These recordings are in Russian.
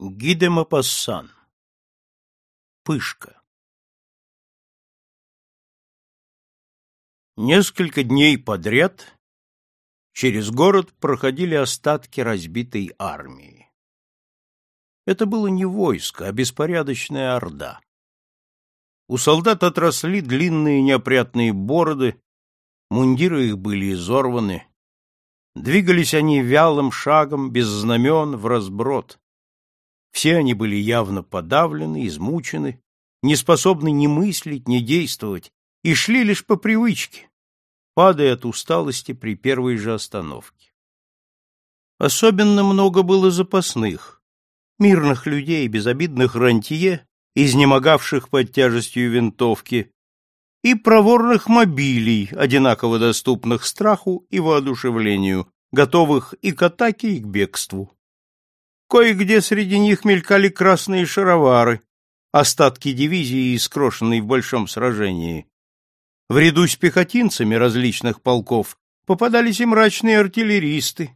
Гиде Мапассан. Пышка. Несколько дней подряд через город проходили остатки разбитой армии. Это было не войско, а беспорядочная орда. У солдат отросли длинные неопрятные бороды, мундиры их были изорваны. Двигались они вялым шагом, без знамен, в разброд. Все они были явно подавлены, измучены, не способны ни мыслить, ни действовать, и шли лишь по привычке, падая от усталости при первой же остановке. Особенно много было запасных, мирных людей, безобидных рантье, изнемогавших под тяжестью винтовки, и проворных мобилей, одинаково доступных страху и воодушевлению, готовых и к атаке, и к бегству. Кое-где среди них мелькали красные шаровары, остатки дивизии, искрошенной в большом сражении. В ряду с пехотинцами различных полков попадались и мрачные артиллеристы,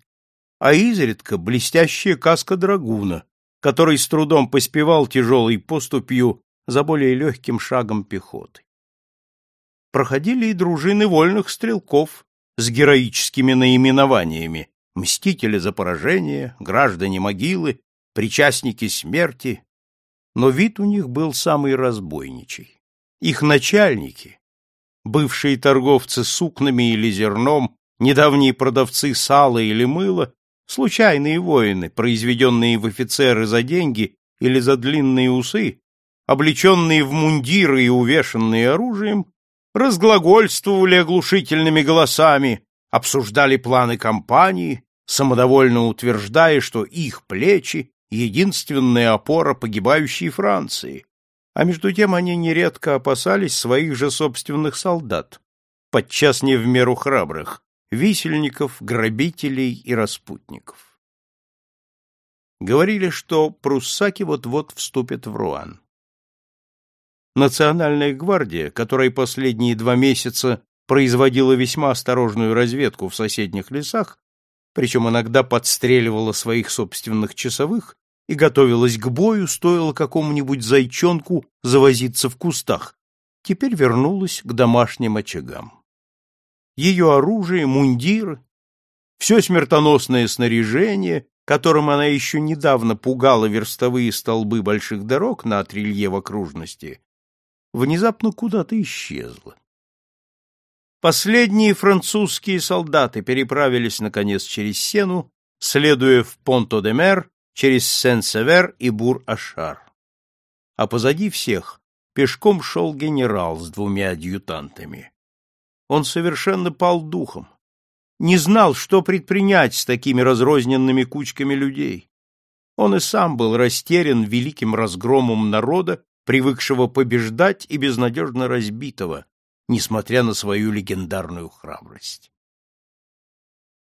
а изредка блестящая каска драгуна, который с трудом поспевал тяжелой поступью за более легким шагом пехоты. Проходили и дружины вольных стрелков с героическими наименованиями мстители за поражение, граждане могилы, причастники смерти, но вид у них был самый разбойничий. Их начальники, бывшие торговцы сукнами или зерном, недавние продавцы сала или мыла, случайные воины, произведенные в офицеры за деньги или за длинные усы, облеченные в мундиры и увешанные оружием, разглагольствовали оглушительными голосами, обсуждали планы кампании, самодовольно утверждая, что их плечи — единственная опора погибающей Франции, а между тем они нередко опасались своих же собственных солдат, подчас не в меру храбрых, висельников, грабителей и распутников. Говорили, что пруссаки вот-вот вступят в Руан. Национальная гвардия, которая последние два месяца производила весьма осторожную разведку в соседних лесах, причем иногда подстреливала своих собственных часовых и готовилась к бою, стоило какому-нибудь зайчонку завозиться в кустах, теперь вернулась к домашним очагам. Ее оружие, мундир, все смертоносное снаряжение, которым она еще недавно пугала верстовые столбы больших дорог на отрелье в окружности, внезапно куда-то исчезло. Последние французские солдаты переправились, наконец, через Сену, следуя в Понто-де-Мер, через Сен-Север и Бур-Ашар. А позади всех пешком шел генерал с двумя адъютантами. Он совершенно пал духом, не знал, что предпринять с такими разрозненными кучками людей. Он и сам был растерян великим разгромом народа, привыкшего побеждать и безнадежно разбитого, несмотря на свою легендарную храбрость.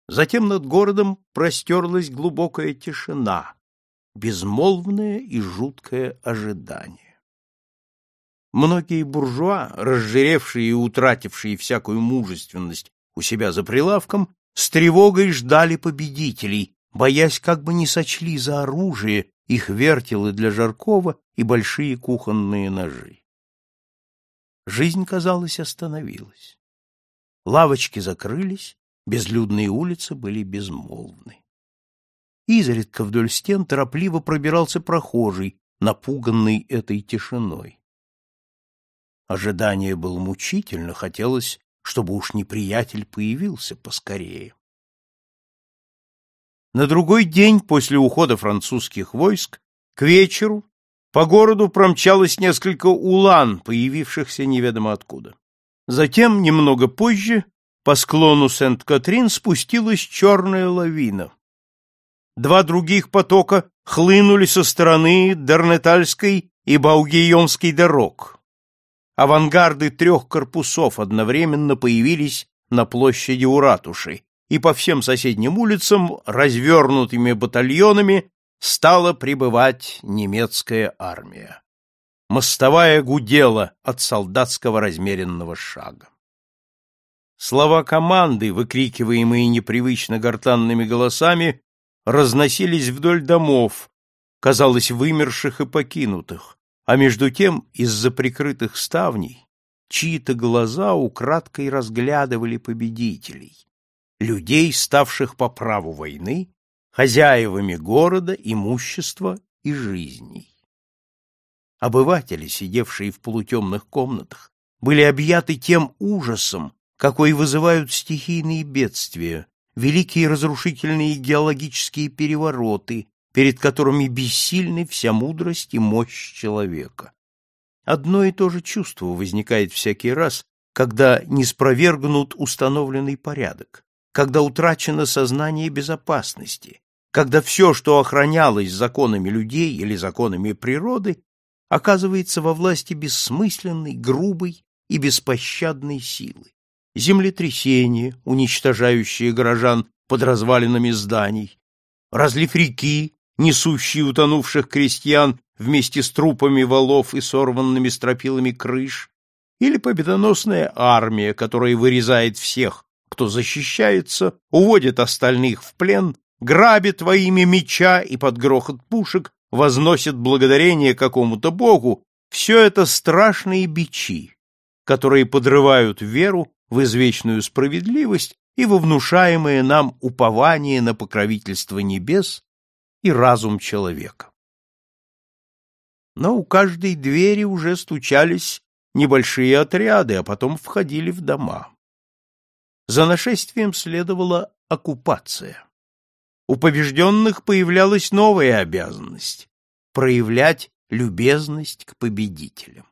Затем над городом простерлась глубокая тишина, безмолвное и жуткое ожидание. Многие буржуа, разжиревшие и утратившие всякую мужественность у себя за прилавком, с тревогой ждали победителей, боясь, как бы не сочли за оружие их вертелы для жаркого и большие кухонные ножи. Жизнь, казалось, остановилась. Лавочки закрылись, безлюдные улицы были безмолвны. Изредка вдоль стен торопливо пробирался прохожий, напуганный этой тишиной. Ожидание было мучительно, хотелось, чтобы уж неприятель появился поскорее. На другой день после ухода французских войск к вечеру по городу промчалось несколько улан, появившихся неведомо откуда. Затем, немного позже, по склону Сент-Катрин спустилась черная лавина. Два других потока хлынули со стороны Дернетальской и Баугийонской дорог. Авангарды трех корпусов одновременно появились на площади у ратуши, и по всем соседним улицам развернутыми батальонами стала прибывать немецкая армия. Мостовая гудела от солдатского размеренного шага. Слова команды, выкрикиваемые непривычно гортанными голосами, разносились вдоль домов, казалось, вымерших и покинутых, а между тем из-за прикрытых ставней чьи-то глаза украдкой разглядывали победителей, людей, ставших по праву войны хозяевами города, имущества и жизней. Обыватели, сидевшие в полутемных комнатах, были объяты тем ужасом, какой вызывают стихийные бедствия, великие разрушительные геологические перевороты, перед которыми бессильны вся мудрость и мощь человека. Одно и то же чувство возникает всякий раз, когда не спровергнут установленный порядок, когда утрачено сознание безопасности, когда все, что охранялось законами людей или законами природы, оказывается во власти бессмысленной, грубой и беспощадной силы. Землетрясение, уничтожающее горожан под развалинами зданий, разлив реки, несущие утонувших крестьян вместе с трупами валов и сорванными стропилами крыш, или победоносная армия, которая вырезает всех, кто защищается, уводит остальных в плен, грабит во имя меча и под грохот пушек возносит благодарение какому-то богу, все это страшные бичи, которые подрывают веру в извечную справедливость и во внушаемое нам упование на покровительство небес и разум человека. Но у каждой двери уже стучались небольшие отряды, а потом входили в дома. За нашествием следовала оккупация. У побежденных появлялась новая обязанность — проявлять любезность к победителям.